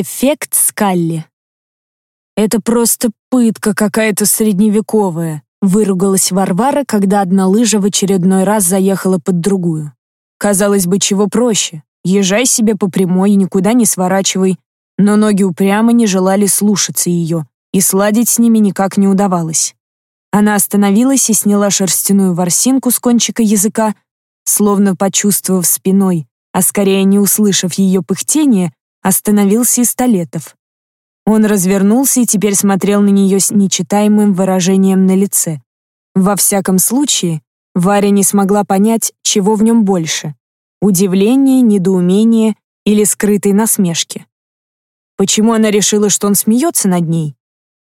Эффект Скалли. «Это просто пытка какая-то средневековая», выругалась Варвара, когда одна лыжа в очередной раз заехала под другую. Казалось бы, чего проще. Езжай себе по прямой и никуда не сворачивай. Но ноги упрямо не желали слушаться ее, и сладить с ними никак не удавалось. Она остановилась и сняла шерстяную ворсинку с кончика языка, словно почувствовав спиной, а скорее не услышав ее пыхтение, остановился и Столетов. Он развернулся и теперь смотрел на нее с нечитаемым выражением на лице. Во всяком случае, Варя не смогла понять, чего в нем больше — удивление, недоумение или скрытой насмешки. Почему она решила, что он смеется над ней?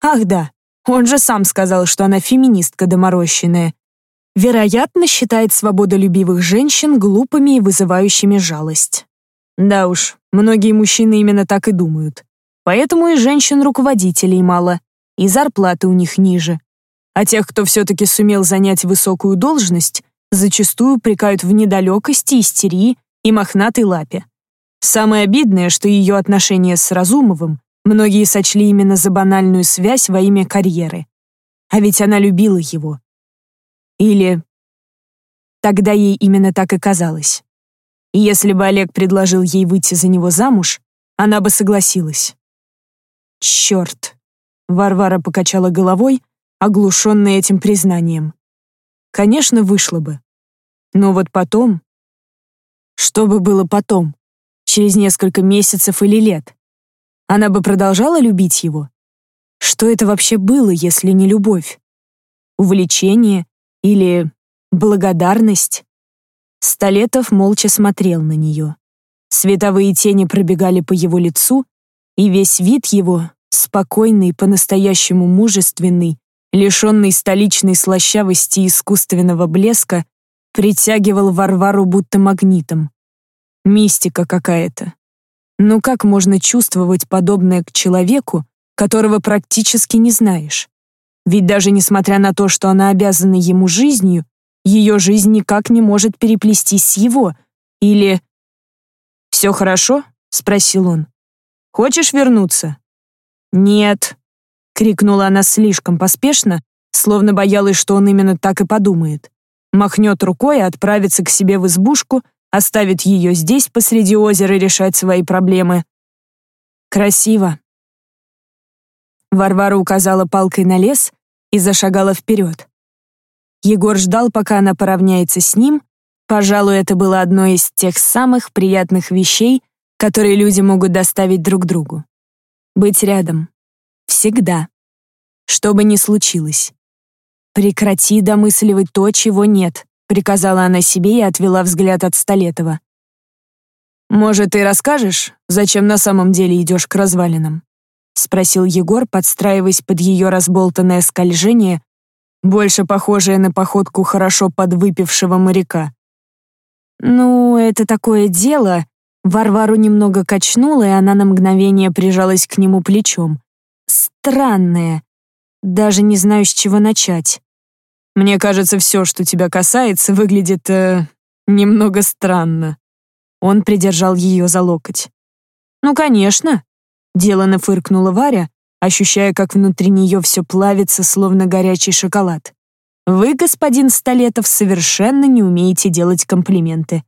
Ах да, он же сам сказал, что она феминистка доморощенная. Вероятно, считает свободолюбивых женщин глупыми и вызывающими жалость. Да уж, многие мужчины именно так и думают. Поэтому и женщин-руководителей мало, и зарплаты у них ниже. А тех, кто все-таки сумел занять высокую должность, зачастую прикают в недалекости, истерии и мохнатой лапе. Самое обидное, что ее отношения с Разумовым многие сочли именно за банальную связь во имя карьеры. А ведь она любила его. Или тогда ей именно так и казалось. И если бы Олег предложил ей выйти за него замуж, она бы согласилась. Черт! Варвара покачала головой, оглушенная этим признанием. Конечно, вышло бы. Но вот потом... Что бы было потом? Через несколько месяцев или лет? Она бы продолжала любить его? Что это вообще было, если не любовь? Увлечение или благодарность? Столетов молча смотрел на нее. Световые тени пробегали по его лицу, и весь вид его, спокойный, по-настоящему мужественный, лишенный столичной слащавости и искусственного блеска, притягивал Варвару будто магнитом. Мистика какая-то. Ну как можно чувствовать подобное к человеку, которого практически не знаешь? Ведь даже несмотря на то, что она обязана ему жизнью, ее жизнь никак не может переплестись с его. Или... «Все хорошо?» — спросил он. «Хочешь вернуться?» «Нет», — крикнула она слишком поспешно, словно боялась, что он именно так и подумает. Махнет рукой и отправится к себе в избушку, оставит ее здесь посреди озера решать свои проблемы. Красиво. Варвара указала палкой на лес и зашагала вперед. Егор ждал, пока она поравняется с ним. Пожалуй, это было одной из тех самых приятных вещей, которые люди могут доставить друг другу. Быть рядом. Всегда. Что бы ни случилось. «Прекрати домысливать то, чего нет», — приказала она себе и отвела взгляд от Столетова. «Может, ты расскажешь, зачем на самом деле идешь к развалинам?» — спросил Егор, подстраиваясь под ее разболтанное скольжение больше похожая на походку хорошо подвыпившего моряка. «Ну, это такое дело...» Варвару немного качнуло, и она на мгновение прижалась к нему плечом. «Странное. Даже не знаю, с чего начать. Мне кажется, все, что тебя касается, выглядит... Э, немного странно». Он придержал ее за локоть. «Ну, конечно», — делано фыркнула Варя, ощущая, как внутри нее все плавится, словно горячий шоколад. «Вы, господин Столетов, совершенно не умеете делать комплименты».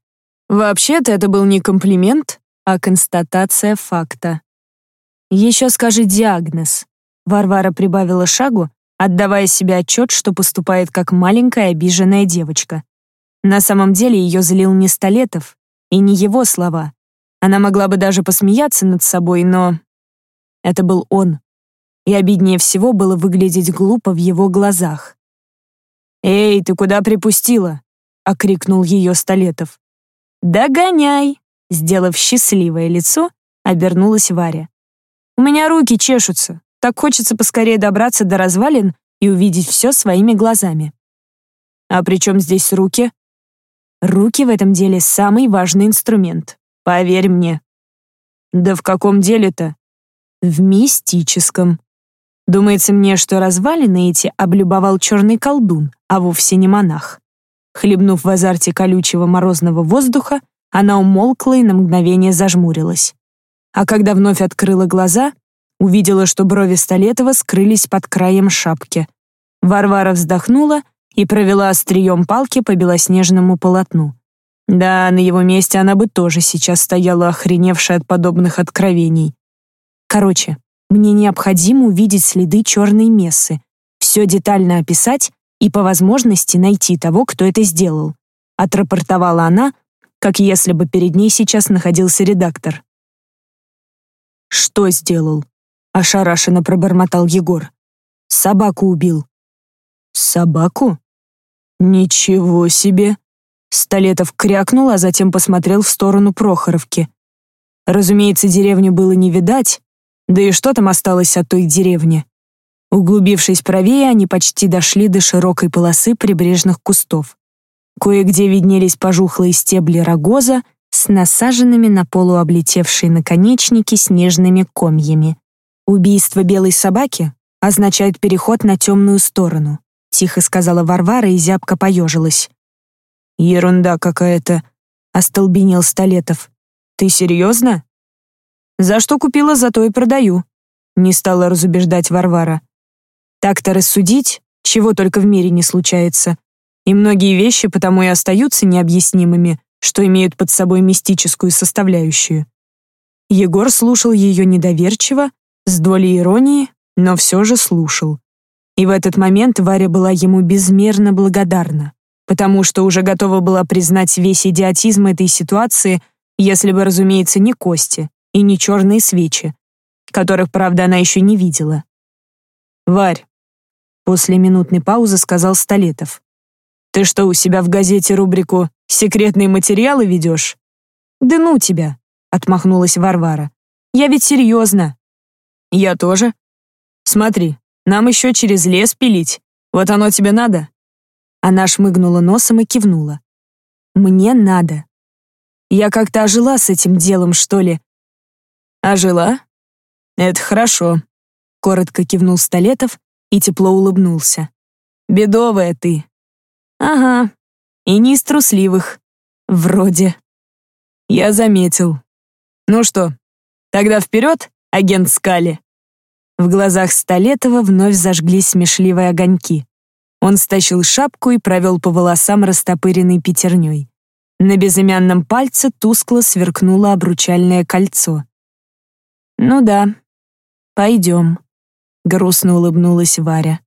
Вообще-то это был не комплимент, а констатация факта. «Еще скажи диагноз», — Варвара прибавила шагу, отдавая себе отчет, что поступает как маленькая обиженная девочка. На самом деле ее злил не Столетов и не его слова. Она могла бы даже посмеяться над собой, но... Это был он и обиднее всего было выглядеть глупо в его глазах. «Эй, ты куда припустила?» — окрикнул ее Столетов. «Догоняй!» — сделав счастливое лицо, обернулась Варя. «У меня руки чешутся. Так хочется поскорее добраться до развалин и увидеть все своими глазами». «А при чем здесь руки?» «Руки в этом деле самый важный инструмент. Поверь мне». «Да в каком деле-то?» «В мистическом», Думается мне, что развалины эти облюбовал черный колдун, а вовсе не монах. Хлебнув в азарте колючего морозного воздуха, она умолкла и на мгновение зажмурилась. А когда вновь открыла глаза, увидела, что брови Столетова скрылись под краем шапки. Варвара вздохнула и провела острием палки по белоснежному полотну. Да, на его месте она бы тоже сейчас стояла охреневшая от подобных откровений. Короче, мне необходимо увидеть следы черной мессы, все детально описать и по возможности найти того, кто это сделал. Отрапортовала она, как если бы перед ней сейчас находился редактор. «Что сделал?» — ошарашенно пробормотал Егор. «Собаку убил». «Собаку? Ничего себе!» Столетов крякнул, а затем посмотрел в сторону Прохоровки. Разумеется, деревню было не видать, да и что там осталось от той деревни? Углубившись правее, они почти дошли до широкой полосы прибрежных кустов. Кое-где виднелись пожухлые стебли рогоза с насаженными на полу облетевшие наконечники снежными комьями. Убийство белой собаки означает переход на темную сторону, тихо сказала Варвара и зябко поежилась. «Ерунда какая-то», — остолбенел Столетов. «Ты серьезно?» «За что купила, за то и продаю», — не стала разубеждать Варвара. «Так-то рассудить, чего только в мире не случается. И многие вещи потому и остаются необъяснимыми, что имеют под собой мистическую составляющую». Егор слушал ее недоверчиво, с долей иронии, но все же слушал. И в этот момент Варя была ему безмерно благодарна потому что уже готова была признать весь идиотизм этой ситуации, если бы, разумеется, не кости и не черные свечи, которых, правда, она еще не видела. «Варь», — после минутной паузы сказал Столетов, «ты что, у себя в газете рубрику «Секретные материалы» ведешь?» «Да ну тебя», — отмахнулась Варвара. «Я ведь серьезно». «Я тоже. Смотри, нам еще через лес пилить. Вот оно тебе надо?» Она шмыгнула носом и кивнула. «Мне надо. Я как-то ожила с этим делом, что ли?» «Ожила? Это хорошо», — коротко кивнул Столетов и тепло улыбнулся. «Бедовая ты». «Ага, и не из трусливых. Вроде». «Я заметил. Ну что, тогда вперед, агент Скали?» В глазах Столетова вновь зажглись смешливые огоньки. Он стащил шапку и провел по волосам растопыренной пятерней. На безымянном пальце тускло сверкнуло обручальное кольцо. «Ну да, пойдем», — грустно улыбнулась Варя.